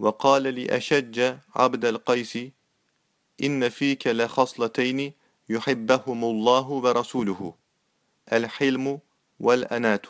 وقال لأشج عبد القيس إن فيك لخصلتين يحبهم الله ورسوله الحلم والأنات.